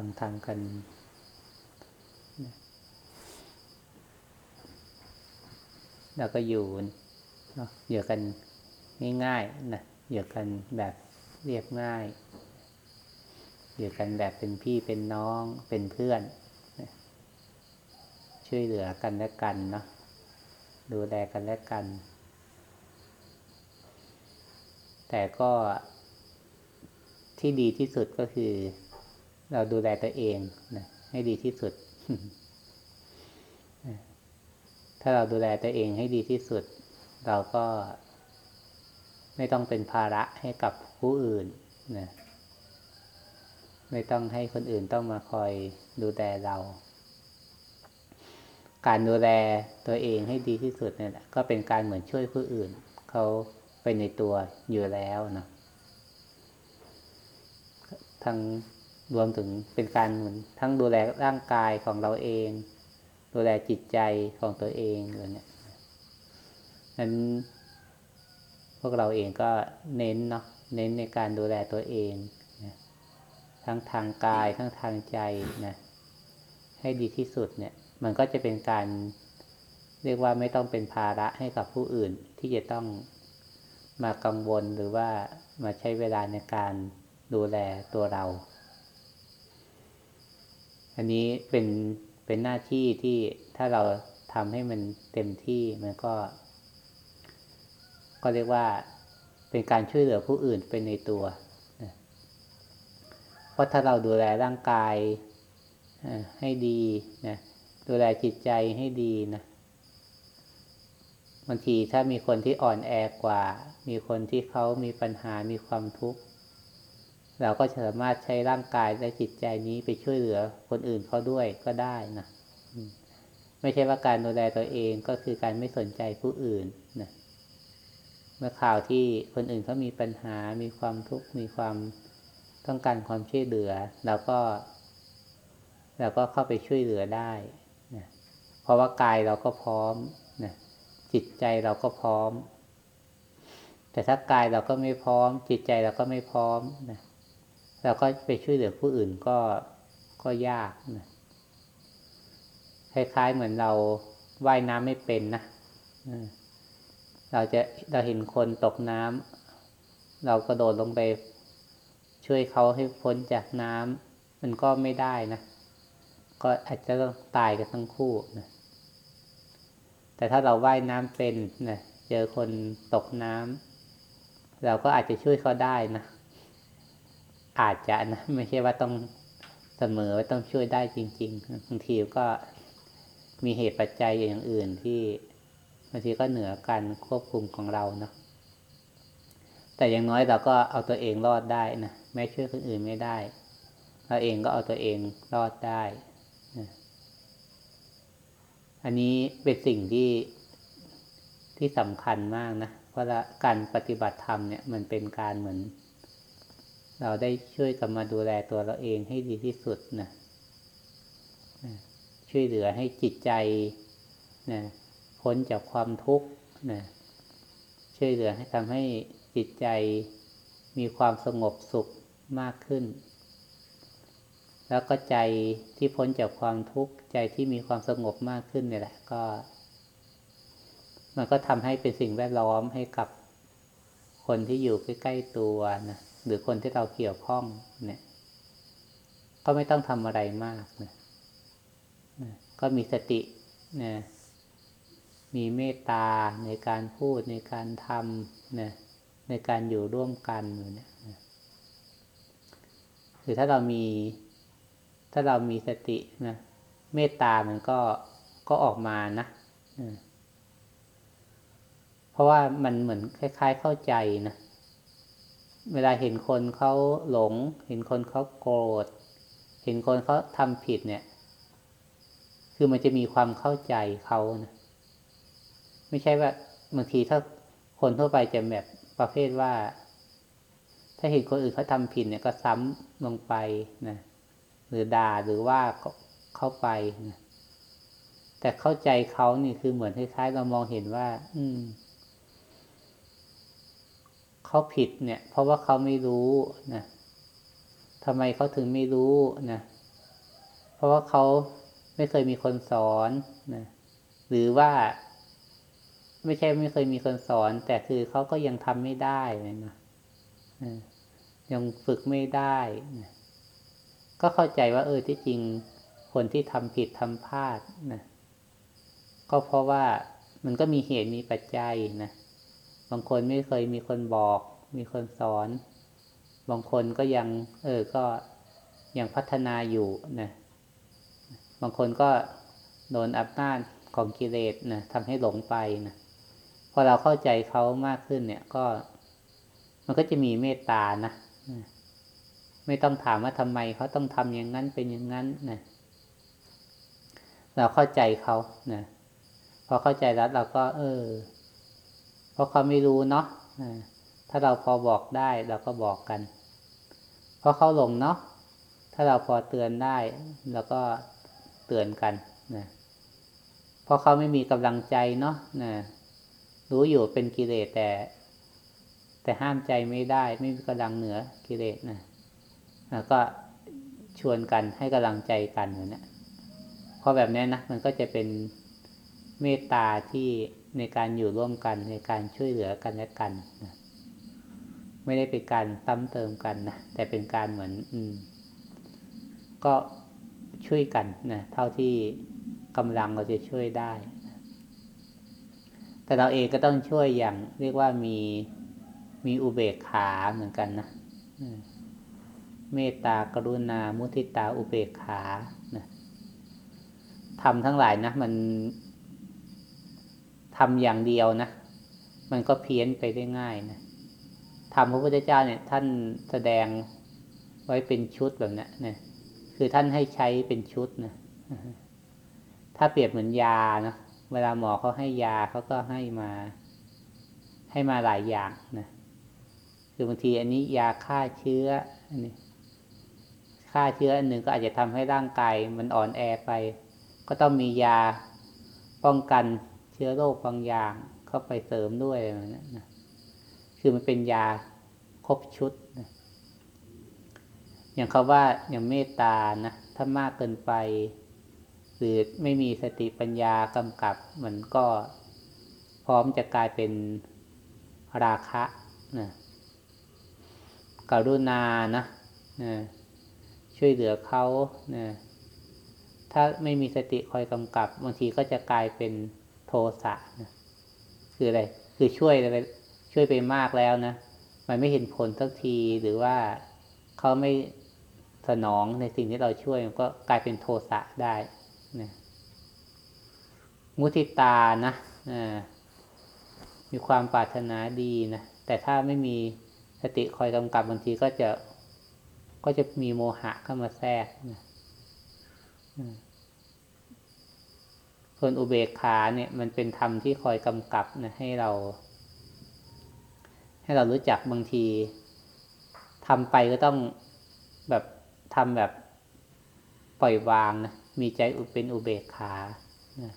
ฟังธรรมกัน แล้วก็อยู่เนาะอยู่กันง่ายๆนะอยู่กันแบบเรียบง่าย อยู่กันแบบเป็นพี่เป็นน้องเป็นเพื่อนนะช่วยเหลือกันและกันเนาะดูแลกันและกัน แต่ก็ที่ดีที่สุดก็คือ เราดูแลตัวเองนะให้ดีที่สุด ถ้าเราดูแลตัวเองให้ดีที่สุด เราก็ไม่ต้องเป็นภาระให้กับผู้อื่นนะไม่ต้องให้คนอื่นต้องมาคอยดูแลเรา การดูแลตัวเองให้ดีที่สุดเนี่ยก็เป็นการเหมือนช่วยผู้อื่น เขาไปในตัวอยู่แล้วนะทั้ง รวมถึงเป็นการเหมือนทั้งดูแลร่างกายของเราเอง ดูแลจิตใจของตัวเองเลยเนี่ยนั้นพวกเราเองก็เน้นเนาะเน้นในการดูแลตัวเองนะทั้งทางกายทั้งทางใจนะให้ดีที่สุดเนี่ย มันก็จะเป็นการเรียกว่าไม่ต้องเป็นภาระให้กับผู้อื่นที่จะต้องมากังวลหรือว่ามาใช้เวลาในการดูแลตัวเรา อันนี้เป็นเป็นหน้าที่ที่ถ้าเราทำให้มันเต็มที่มันก็ ก็เรียกว่าเป็นการช่วยเหลือผู้อื่นเป็นในตัวเพราะถ้าเราดูแลร่างกายให้ดีนะดูแลจิตใจให้ดีนะบางทีถ้ามีคนที่อ่อนแอกว่า มีคนที่เขามีปัญหามีความทุกข์ เราก็สามารถใช้ร่างกายและจิตใจนี้ไปช่วยเหลือคนอื่นเขาด้วยก็ได้นะไม่ใช่ว่าการดูแลตัวเองก็คือการไม่สนใจผู้อื่นนะเมื่อข่าวที่คนอื่นเขามีปัญหา มีความทุกข์มีความต้องการความช่วยเหลือเราก็เราก็เข้าไปช่วยเหลือได้นะเพราะว่ากายเราก็พร้อมนะจิตใจเราก็พร้อม แต่ถ้ากายเราก็ไม่พร้อม จิตใจเราก็ไม่พร้อมนะ เราก็ไปช่วยเหลือผู้อื่นก็ก็ยากนะคล้ายๆเหมือนเราว่ายน้ำไม่เป็นนะเราจะเราเห็นคนตกน้ำเรากระโดดลงไป ช่วยเขาให้พ้นจากน้ำมันก็ไม่ได้นะ ก็อาจจะต้องตายกันทั้งคู่นะแต่ถ้าเราว่ายน้ำเป็นนะเจอคนตกน้ำเราก็อาจจะช่วยเขาได้นะ อาจจะนะไม่ใช่ว่าต้องเสมอว่าต้องช่วยได้จริงๆบางทีก็มีเหตุปัจจัยอย่างอื่นที่บางทีก็เหนือการควบคุมของเราเนาะแต่อย่างน้อยเราก็เอาตัวเองรอดได้นะแม้ช่วยคนอื่นไม่ได้ เราเองก็เอาตัวเองรอดได้นะอันนี้เป็นสิ่งที่ที่สำคัญมากนะเพราะการปฏิบัติธรรมเนี่ยมันเป็นการเหมือน เราได้ช่วยกันมาดูแลตัวเราเองให้ดีที่สุดนะช่วยเหลือให้จิตใจนะพ้นจากความทุกข์นะช่วยเหลือให้ทำให้จิตใจมีความสงบสุขมากขึ้น แล้วก็ใจที่พ้นจากความทุกข์ใจที่มีความสงบมากขึ้นเนี่ยแหละก็ มันก็ทำให้เป็นสิ่งแวดล้อมให้กับคนที่อยู่ใกล้ ๆตัวนะ หรือคนที่เราเกี่ยวข้องเนี่ย ก็ไม่ต้องทำอะไรมากนะก็มีสตินะมีเมตตาในการพูดในการทำนะในการอยู่ร่วมกันเนี่ยคือถ้าเรามี ถ้าเรามีสตินะเมตตามันก็ก็ออกมานะเพราะว่ามันเหมือนคล้าย ๆเข้าใจนะ เวลาเห็นคนเขาหลง เห็นคนเขาโกรธ เห็นคนเขาทำผิดเนี่ย คือมันจะมีความเข้าใจเขานะไม่ใช่ว่าบางทีถ้าคนทั่วไปจะแบบประเภทว่า ถ้าเห็นคนอื่นเขาทำผิดเนี่ยก็ซ้ำลงไปนะหรือด่าหรือว่าเข้าไปนะแต่เข้าใจเขานี่คือเหมือนคล้ายๆเรามองเห็นว่า อืม เขาผิดเนี่ย เพราะว่าเขาไม่รู้นะทำไมเขาถึงไม่รู้นะเพราะว่าเขาไม่เคยมีคนสอนนะหรือว่า ไม่ใช่ไม่เคยมีคนสอน แต่คือเขาก็ยังทำไม่ได้เลยนะยังฝึกไม่ได้นะก็เข้าใจว่า เออที่จริงคนที่ทำผิดทำพลาดนะก็เพราะว่ามันก็มีเหตุมีปัจจัยนะ บางคนไม่เคยมีคนบอก มีคนสอน บางคนก็ยัง เออ ก็ยังพัฒนาอยู่นะบางคนก็โดนอับนาจของกิเลสนะทำให้หลงไปนะพอเราเข้าใจเขามากขึ้นเนี่ยก็ มันก็จะมีเมตตานะไม่ต้องถามว่าทำไมเขาต้องทำอย่างนั้นเป็นอย่างนั้นนะเราเข้าใจเขานะพอเข้าใจแล้วเราก็ เออ เพราะเขาไม่รู้เนาะถ้าเราพอบอกได้เราก็บอกกัน เพราะเขาหลงเนาะถ้าเราพอเตือนได้เราก็เตือนกันนะเพราะเขาไม่มีกำลังใจเนาะนะรู้อยู่เป็นกิเลสแต่ แต่ห้ามใจไม่ได้ ไม่มีกำลังเหนือกิเลสนะแล้วก็ชวนกันให้กำลังใจกันเหมือนนี้เพราะแบบนี้นะมันก็จะเป็นเมตตาที่ ในการอยู่ร่วมกันในการช่วยเหลือกันและกันนะไม่ได้เป็นการซ้ำเติมกันนะแต่เป็นการเหมือน อืม ก็ช่วยกันนะเท่าที่กำลังเราจะช่วยได้แต่เราเองก็ต้องช่วยอย่าง เรียกว่ามีมีอุเบกขาเหมือนกันนะเมตตากรุณา มุทิตาอุเบกขานะทำทั้งหลายนะ มัน ทำอย่างเดียวนะ มันก็เพี้ยนไปได้ง่ายนะทำพระพุทธเจ้าเนี่ย ท่านแสดงไว้เป็นชุดแบบนี้นะคือท่านให้ใช้เป็นชุดนะถ้าเปรียบเหมือนยานะเวลาหมอเขาให้ยาเขาก็ให้มา ให้มาหลายอย่างนะคือบางทีอันนี้ยาฆ่าเชื้ออันนี้ฆ่าเชื้ออันหนึ่งก็อาจจะทำให้ร่างกายมันอ่อนแอไป ก็ต้องมียาป้องกัน เชื้อโรคบางอย่างเข้าไปเสริมด้วยอะไรนะคือมันเป็นยาครบชุดนะอย่างเขาว่าอย่างเมตตานะถ้ามากเกินไป หรือไม่มีสติปัญญากำกับ มันก็พร้อมจะกลายเป็นราคะนะกรุณานะนะช่วยเหลือเขานะถ้าไม่มีสติคอยกำกับบางทีก็จะกลายเป็น โทสะนะคืออะไร คือช่วยไรช่วยไปมากแล้วนะ มันไม่เห็นผลสักทีหรือว่าเขาไม่สนองในสิ่งที่เราช่วยก็กลายเป็นโทสะได้นะมุทิตานะมีความปรารถนาดีนะ แต่ถ้าไม่มีสติคอยกำกับบางทีก็จะก็จะมีโมหะเข้ามาแทรกนะ ส่วนอุเบกขาเนี่ยมันเป็นธรรมที่คอยกำกับนะให้เรา ให้เรารู้จักบางทีทำไปก็ต้องแบบทำแบบปล่อยวางนะมีใจเป็นอุเบกขานะ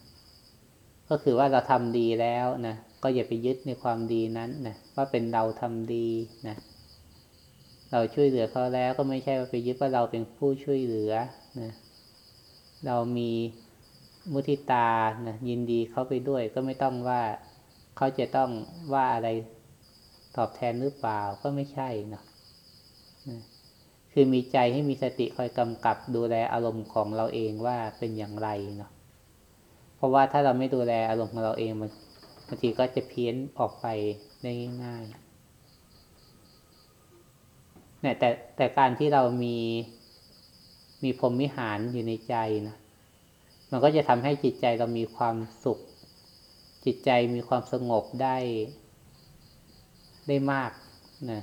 ก็คือว่าเราทำดีแล้วนะก็อย่าไปยึดในความดีนั้นนะว่าเป็นเราทำดีนะเราช่วยเหลือเขาแล้วก็ไม่ใช่ว่าไปยึดว่าเราเป็นผู้ช่วยเหลือนะเรามี มุทิตานะยินดีเขาไปด้วย ก็ไม่ต้องว่าเขาจะต้องว่าอะไรตอบแทนหรือเปล่าก็ไม่ใช่นะนะคือมีใจให้มีสติคอยกำกับดูแลอารมณ์ของเราเองว่าเป็นอย่างไรเนาะเพราะว่าถ้าเราไม่ดูแลอารมณ์ของเราเองมันบางทีก็จะเพี้ยนออกไปได้ง่ายๆเนี่ยแต่แต่การที่เรามีมีพรหมวิหารอยู่ในใจนะ มันก็จะทำให้จิตใจเรามีความสุข จิตใจมีความสงบได้ ได้มากนะ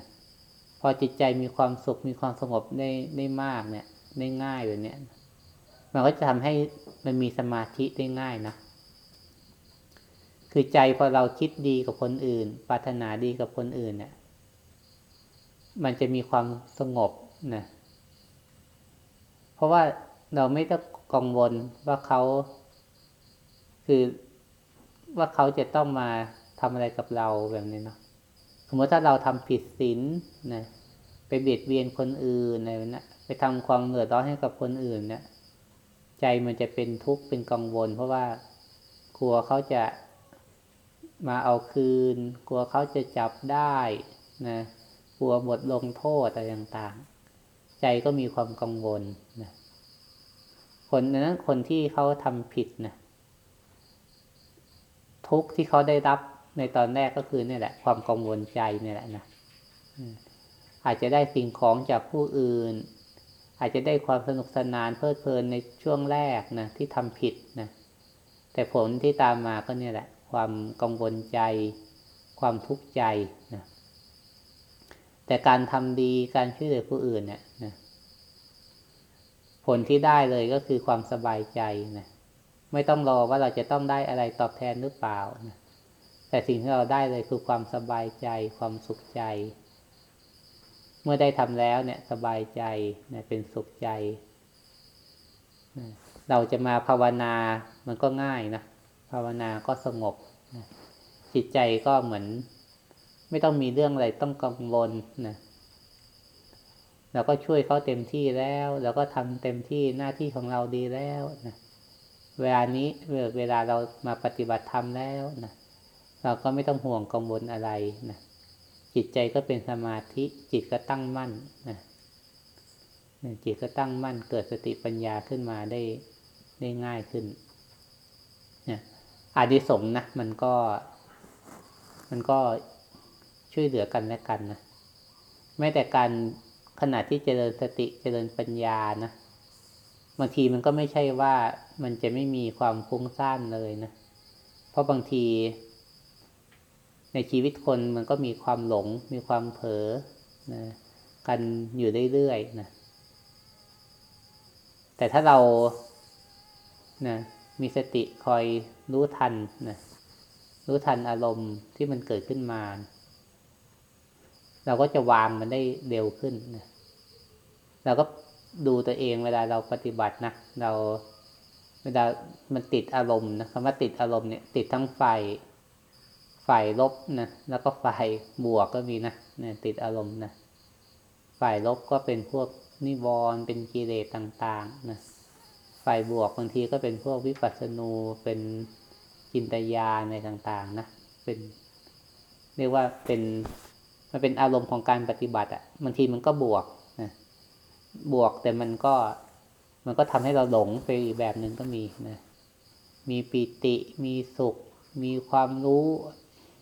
พอจิตใจมีความสุขมีความสงบได้ได้มากเนี่ย ได้ง่ายแบบเนี้ยมันก็จะทำให้มันมีสมาธิได้ง่ายนะคือใจพอเราคิดดีกับคนอื่น ปรารถนาดีกับคนอื่นเนี่ย มันจะมีความสงบนะเพราะว่า เราไม่ต้องกังวลว่าเขา คือว่าเขาจะต้องมาทำอะไรกับเราแบบนี้เนาะสมมติถ้าเราทำผิดศีลนะไปเบียดเบียนคนอื่นอะไรนะไปทำความเหนื่อยร้อนให้กับคนอื่นเนี่ยใจมันจะเป็นทุกข์เป็นกังวล เพราะว่ากลัวเขาจะมาเอาคืน กลัวเขาจะจับได้นะกลัวบทลงโทษอะไรต่างๆ ใจก็มีความกังวลนะ คนนั้นคนที่เขาทำผิดนะทุกที่เขาได้รับในตอนแรกก็คือนี่แหละ ความกังวลใจนี่แหละนะอาจจะได้สิ่งของจากผู้อื่น อาจจะได้ความสนุกสนานเพลิดเพลินในช่วงแรกนะที่ทำผิดนะแต่ผลที่ตามมาก็เนี่ยแหละ ความกังวลใจ ความทุกข์ใจนะแต่การทำดีการช่วยเหลือผู้อื่นเนี่ยนะ ผลที่ได้เลยก็คือความสบายใจนะไม่ต้องรอว่าเราจะต้องได้อะไรตอบแทนหรือเปล่านะแต่สิ่งที่เราได้เลยคือความสบายใจ ความสุขใจ เมื่อได้ทำแล้วเนี่ยสบายใจนะเป็นสุขใจนะเราจะมาภาวนามันก็ง่ายนะภาวนาก็สงบนะจิตใจก็เหมือน ไม่ต้องมีเรื่องอะไรต้องกังวลนะ เราก็ช่วยเขาเต็มที่แล้วเราก็ทำเต็มที่หน้าที่ของเราดีแล้วนะเวลานี้เวลาเรามาปฏิบัติธรรมแล้วนะเราก็ไม่ต้องห่วงกังวลอะไรนะจิตใจก็เป็นสมาธิ จิตก็ตั้งมั่นนะจิตก็ตั้งมั่นเกิดสติปัญญาขึ้นมาได้ได้ง่ายขึ้นนี่ยอาดิสงนะมันก็ มันก็ช่วยเหลือกันและกันนะแม้แต่การ ขณะที่เจริญสติเจริญปัญญานะบางทีมันก็ไม่ใช่ว่ามันจะไม่มีความฟุ้งซ่านเลยนะ เพราะบางที ในชีวิตคนมันก็มีความหลง มีความเผลอนะกันอยู่เรื่อยๆนะแต่ถ้าเรานะมีสติคอยรู้ทันนะรู้ทันอารมณ์ที่มันเกิดขึ้นมา เราก็จะวางมันได้เร็วขึ้นนะเราก็ดูตัวเองเวลาเราปฏิบัตินะเราเวลามันติดอารมณ์นะคำว่าติดอารมณ์เนี่ย ติดทั้งฝ่ายฝ่ายลบนะแล้วก็ฝ่ายบวกก็มีนะเนี่ยติดอารมณ์นะฝ่ายลบก็เป็นพวกนิวรณ์เป็นกิเลสต่างๆนะฝ่ายบวกบางทีก็เป็นพวกวิปัสสนูเป็นจินตยาในต่างๆนะเป็น เรียกว่าเป็น มันเป็นอารมณ์ของการปฏิบัติอะ่ะ บางทีมันก็บวกนะบวกแต่มันก็มันก็ทำให้เราหลงไปอีกแบบหนึ่งก็มีนะมีปิติ มีสุข มีความรู้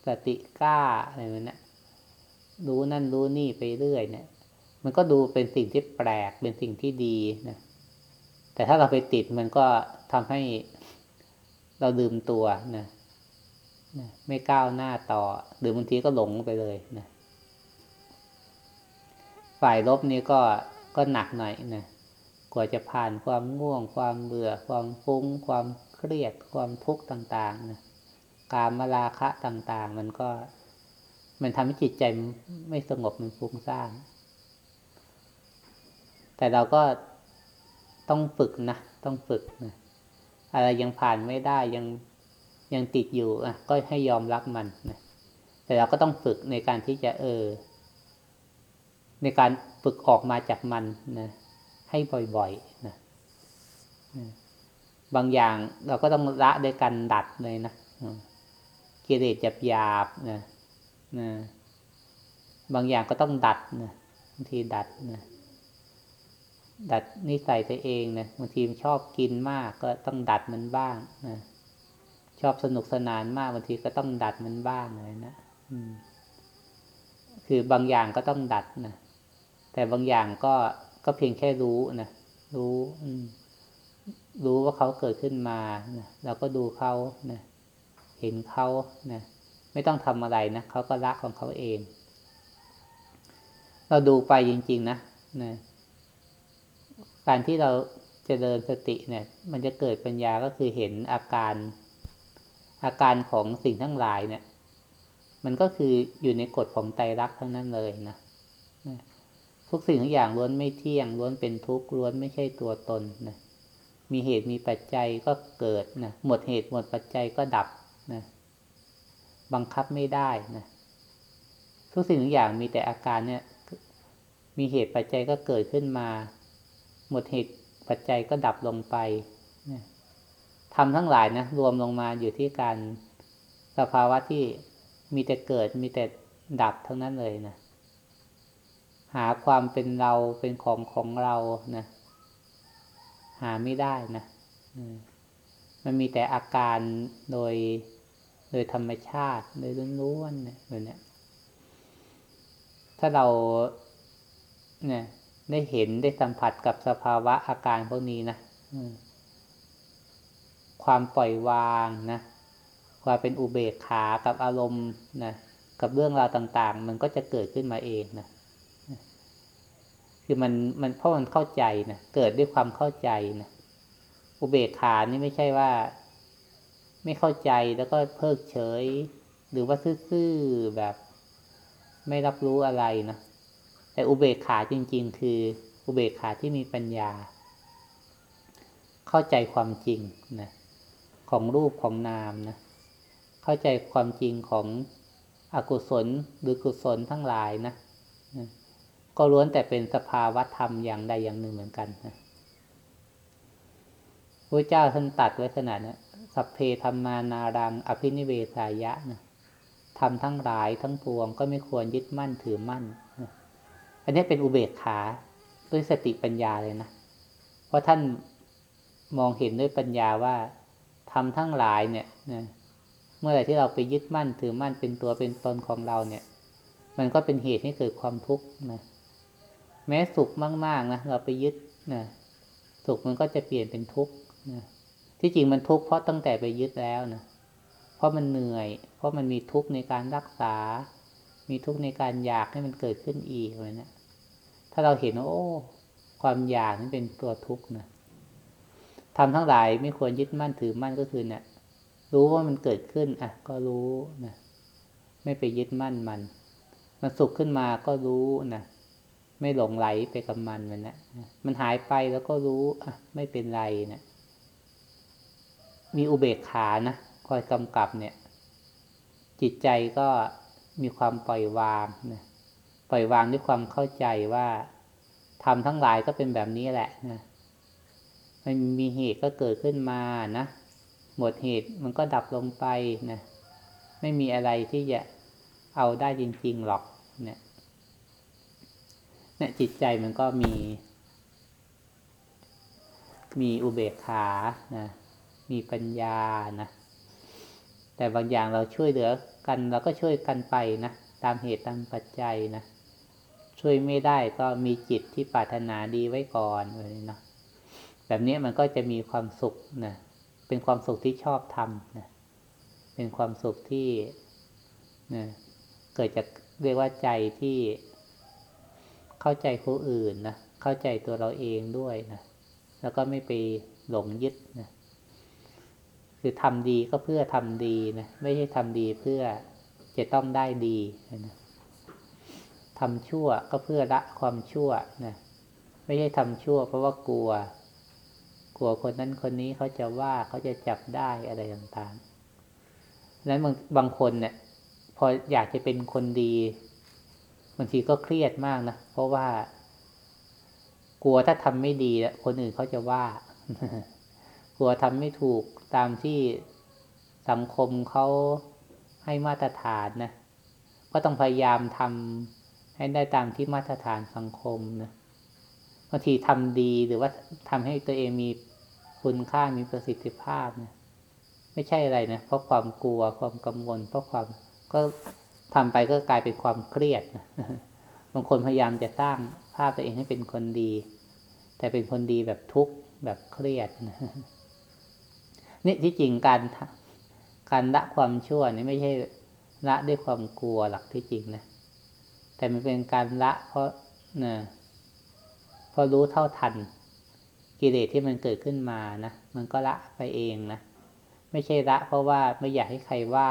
สติกล้าอะไรแบบนี้รู้นั่นรู้นี่ไปเรื่อยเนี่ย มันก็ดูเป็นสิ่งที่แปลกเป็นสิ่งที่ดีนะแต่ถ้าเราไปติดมันก็ทำให้เราลืมตัวนะนะไม่ก้าวหน้าต่อ หรือบางทีก็หลงไปเลยนะ ฝ่ายลบนี้ก็ก็หนักหน่อยนะกว่าจะผ่านความง่วง ความเบื่อ ความฟุ้ง ความเครียด ความทุกข์ต่างๆนะการมาราคะต่างๆ มันก็ มันทำให้จิตใจไม่สงบมันฟุ้งซ่านแต่เราก็ต้องฝึกนะต้องฝึกนะอะไรยังผ่านไม่ได้ยังยังติดอยู่อะก็ให้ยอมรับมันนะแต่เราก็ต้องฝึกในการที่จะเออ ในการฝึกออกมาจากมันนะให้บ่อยๆนะบางอย่างเราก็ต้องละด้วยการดัดเลยนะกิเลสจับยาบนะนะบางอย่างก็ต้องดัดนะบางทีดัดนะดัดนิสัยตัวเองนะบางทีมชอบกินมากก็ต้องดัดมันบ้างนะชอบสนุกสนานมากบางทีก็ต้องดัดมันบ้างเลยนะคือบางอย่างก็ต้องดัดนะ แต่บางอย่างก็ก็เพียงแค่รู้นะรู้รู้ว่าเขาเกิดขึ้นมานะเราก็ดูเขานะเห็นเขานะไม่ต้องทำอะไรนะเขาก็รักของเขาเอง เราดูไปจริง ๆ นะนะการที่เราจะเดินสติเนี่ย มันจะเกิดปัญญาก็คือเห็นอาการ อาการของสิ่งทั้งหลายเนี่ย มันก็คืออยู่ในกฎของไตรลักษณ์ทั้งนั้นเลยนะ ทุกสิ่งทุกอย่างล้วนไม่เที่ยงล้วนเป็นทุกข์ล้วนไม่ใช่ตัวตนนะมีเหตุมีปัจจัยก็เกิดนะหมดเหตุหมดปัจจัยก็ดับนะบังคับไม่ได้นะทุกสิ่งทุกอย่างมีแต่อาการเนี่ย มีเหตุปัจจัยก็เกิดขึ้นมา หมดเหตุปัจจัยก็ดับลงไปนะทำทั้งหลายนะรวมลงมาอยู่ที่การสภาวะที่มีแต่เกิดมีแต่ดับทั้งนั้นเลยนะ หาความเป็นเราเป็นของของเรานะหาไม่ได้นะมันมีแต่อาการโดยโดยธรรมชาติโดยล้วนๆเนี่ยแบบนี้ถ้าเราเนี่ยได้เห็นได้สัมผัสกับสภาวะอาการพวกนี้นะความปล่อยวางนะความเป็นอุเบกขากับอารมณ์นะกับเรื่องราวต่าง ๆ มันก็จะเกิดขึ้นมาเองนะ คือมันมันเพราะมันเข้าใจนะเกิดด้วยความเข้าใจนะอุเบกขานี่ไม่ใช่ว่า ไม่เข้าใจแล้วก็เพิกเฉย หรือว่าซื่อๆแบบไม่รับรู้อะไรนะแต่อุเบกขาจริง ๆ คือ อุเบกขาที่มีปัญญา เข้าใจความจริงนะของรูปของนามนะเข้าใจความจริงของอกุศลหรือกุศลทั้งหลายนะ ก็ล้วนแต่เป็นสภาวะธรรมอย่างใดอย่างหนึ่งเหมือนกันนะพระเจ้าท่านตัดไว้ขนาดนะสัพเพธรรมานารัง อภินิเวสายะนะทำทั้งหลายทั้งปวงก็ไม่ควรยึดมั่นถือมั่นนะอันนี้เป็นอุเบกขาด้วยสติปัญญาเลยนะ เพราะท่านมองเห็นด้วยปัญญาว่าทำทั้งหลายเนี่ยนะเมื่อไหร่ที่เราไปยึดมั่นถือมั่นเป็นตัวเป็นตนของเราเนี่ย มันก็เป็นเหตุให้เกิดความทุกข์นะ แม้สุขมาก ๆนะเราไปยึดนะสุขมันก็จะเปลี่ยนเป็นทุกข์นะที่จริงมันทุกข์เพราะตั้งแต่ไปยึดแล้วนะเพราะมันเหนื่อย เพราะมันมีทุกข์ในการรักษา มีทุกข์ในการอยากให้มันเกิดขึ้นอีกเลยนะถ้าเราเห็นว่าโอ้ ความอยากนั้นเป็นตัวทุกข์นะทำทั้งหลายไม่ควรยึดมั่นถือมั่นก็คือเนะี่ยรู้ว่ามันเกิดขึ้น อะ ก็รู้นะไม่ไปยึดมั่นมัน มันสุขขึ้นมาก็รู้นะ ไม่หลงไหลไปกับมันมันนะมันหายไปแล้วก็รู้อะไม่เป็นไรนะมีอุเบกขานะคอยกำกับเนี่ย จิตใจก็มีความปล่อยวางนะปล่อยวางด้วยความเข้าใจว่าทำทั้งหลายก็เป็นแบบนี้แหละนะมันมีเหตุก็เกิดขึ้นมานะหมดเหตุมันก็ดับลงไปนะไม่มีอะไรที่จะเอาได้จริง ๆ หรอกเนี่ย เนี่ยจิตใจมันก็มี มีอุเบกขานะมีปัญญานะแต่บางอย่างเราช่วยเหลือกันเราก็ช่วยกันไปนะตามเหตุตามปัจจัยนะช่วยไม่ได้ก็มีจิตที่ปรารถนาดีไว้ก่อนเลยนะแบบนี้มันก็จะมีความสุขนะเป็นความสุขที่ชอบทำนะเป็นความสุขที่นะเกิดจากเรียกว่าใจที่ เข้าใจผู้อื่นนะเข้าใจตัวเราเองด้วยนะแล้วก็ไม่ไปหลงยึดนะคือทำดีก็เพื่อทำดีนะไม่ใช่ทำดีเพื่อจะต้องได้ดีนะทำชั่วก็เพื่อละความชั่วนะไม่ใช่ทำชั่ว เพราะว่ากลัว กลัวคนนั้นคนนี้เขาจะว่าเขาจะจับได้อะไรต่างๆแล้วบางบางคนเนี่ยพออยากจะเป็นคนดี บางทีก็เครียดมากนะ เพราะว่า กลัวถ้าทำไม่ดีคนอื่นเขาจะว่า กลัวทำไม่ถูกตามที่สังคมเขาให้มาตรฐานนะ ก็ต้องพยายามทำให้ได้ตามที่มาตรฐานสังคมนะบางทีทำดีหรือว่าทำให้ตัวเองมีคุณค่ามีประสิทธิภาพนะไม่ใช่อะไรนะเพราะความกลัวความกังวลเพราะความก็ ทำไปก็กลายเป็นความเครียดบางคนพยายามจะสร้างภาพตัวเองให้เป็นคนดี แต่เป็นคนดีแบบทุกข์แบบเครียดนี่ที่จริงการการละความชั่วนี่ไม่ใช่ละด้วยความกลัวหลักที่จริงนะแต่มันเป็นการละเพราะนะพอรู้เท่าทัน กิเลสที่มันเกิดขึ้นมานะมันก็ละไปเองนะไม่ใช่ละเพราะว่าไม่อยากให้ใครว่า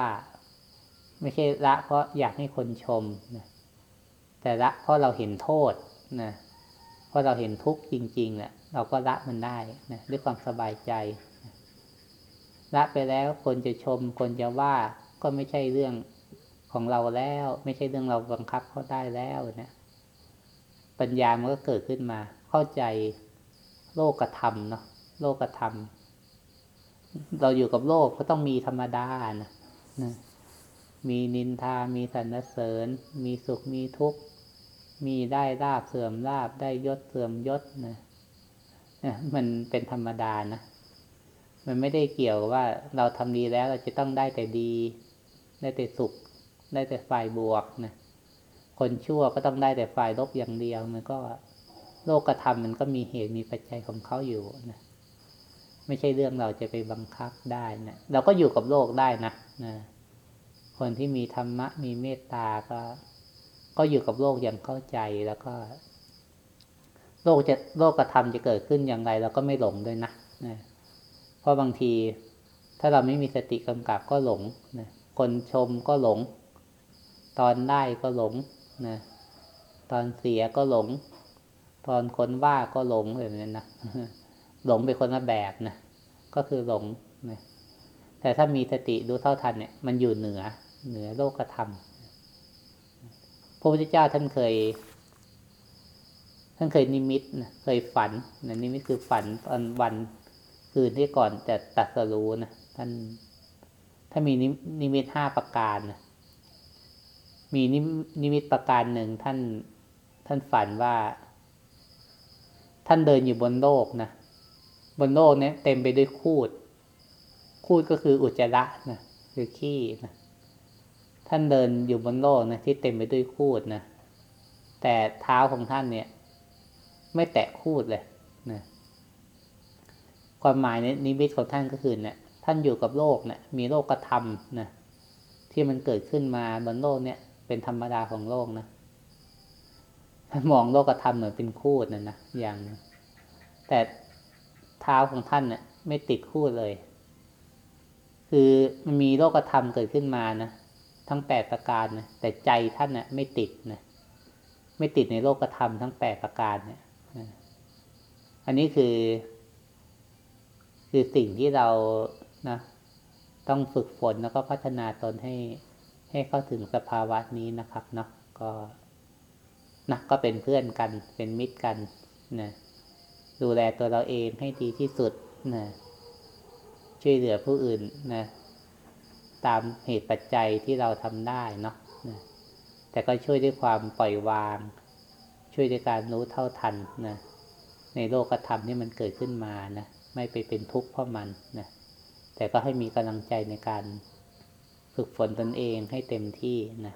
ไม่ใช่ละเพราะอยากให้คนชมนะแต่ละเพราะเราเห็นโทษนะเพราะเราเห็นทุกข์จริงๆเนะ่ะเราก็ละมันได้นะด้วยความสบายใจละไปแล้วคนจะชมคนจะว่าก็ไม่ใช่เรื่องของเราแล้ว ไม่ใช่เรื่องเราบังคับเขาได้แล้วนะปัญญามันก็เกิดขึ้นมา เข้าใจโลกธรรมเนาะโลกธรรม เราอยู่กับโลกก็ต้องมีธรรมดานะนะ มีนินทา มีสรรเสริญ มีสุข มีทุกข์ มีได้ลาบเสื่อมลาบ ได้ยศเสื่อมยศนะนะมันเป็นธรรมดานะ มันไม่ได้เกี่ยวว่าเราทำดีแล้วเราจะต้องได้แต่ดี ได้แต่สุข ได้แต่ฝ่ายบวกนะ คนชั่วก็ต้องได้แต่ฝ่ายลบอย่างเดียว มันก็โลกธรรมมันก็มีเหตุมีปัจจัยของเขาอยู่นะ ไม่ใช่เรื่องเราจะไปบังคับได้นะ เราก็อยู่กับโลกได้นะนะ คนที่มีธรรมะมีเมตตาก็ ก็อยู่กับโลกอย่างเข้าใจแล้วก็ โลกจะโลกธรรมจะเกิดขึ้นอย่างไรเราก็ไม่หลงด้วยนะนะเพราะบางที ถ้าเราไม่มีสติกำกับก็หลงนะคนชมก็หลง ตอนได้ก็หลงนะตอนเสียก็หลง ตอนคนว่าก็หลงแบบนี้นะหลงเป็นคนละแบบนะก็คือหลงนะแต่ถ้ามีสติรู้เท่าทันเนี่ย มันอยู่เหนือ เหนือโลกธรรมพระพุทธเจ้าท่านเคย ท่านเคยนิมิตนะเคยฝันนะนิมิตคือฝันตอนวันคืนที่ก่อนจะตัดสรู้นะท่านถ้ามีนิมิตห้าประการนะมีนิมิตประการหนึ่งท่านท่านฝันว่า ท่านเดินอยู่บนโลกนะบนโลกเนี้ยเต็มไปด้วยคูด คูดก็คืออุจจาระนะคือขี้นะ ท่านเดินอยู่บนโลกนะที่เต็มไปด้วยคูดนะ แต่เท้าของท่านเนี่ย ไม่แตะคูดเลยนะความหมายในนิมิตของท่านก็คือเนี่ยท่านอยู่กับโลกเนะี่ยมีโลกกระทำนะที่มันเกิดขึ้นมาบนโลกเนี่ย เป็นธรรมดาของโลกนะท่านมองโลกกระทำเหมือนเป็นคูดนะนะอย่างแต่เท้าของท่านเนี่ยไม่ติดคู่เลย คือมันมีโลกธรรมเกิดขึ้นมานะ ทั้งแปดประการนะแต่ใจท่านนะ่ยไม่ติดนะไม่ติดในโลกธรรมทั้งแปดประการเนี่ยอันนี้คือ คือสิ่งที่เรานะต้องฝึกฝนแล้วก็พัฒนาตนให้ให้เข้าถึงสภาวะนี้นะครับเนาะก็นะก็เป็นเพื่อนกันเป็นมิตรกันนะดูแลตัวเราเองให้ดีที่สุดนะช่วยเหลือผู้อื่นนะ ตามเหตุปัจจัยที่เราทำได้เนาะแต่ก็ช่วยด้วยความปล่อยวาง ช่วยด้วยการรู้เท่าทันนะในโลกธรรมที่มันเกิดขึ้นมานะไม่ไปเป็นทุกข์เพราะมันนะแต่ก็ให้มีกำลังใจในการฝึกฝนตนเองให้เต็มที่นะ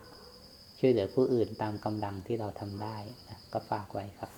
ช่วยเหลือผู้อื่นตามกำลังที่เราทำได้นะก็ฝากไว้ครับ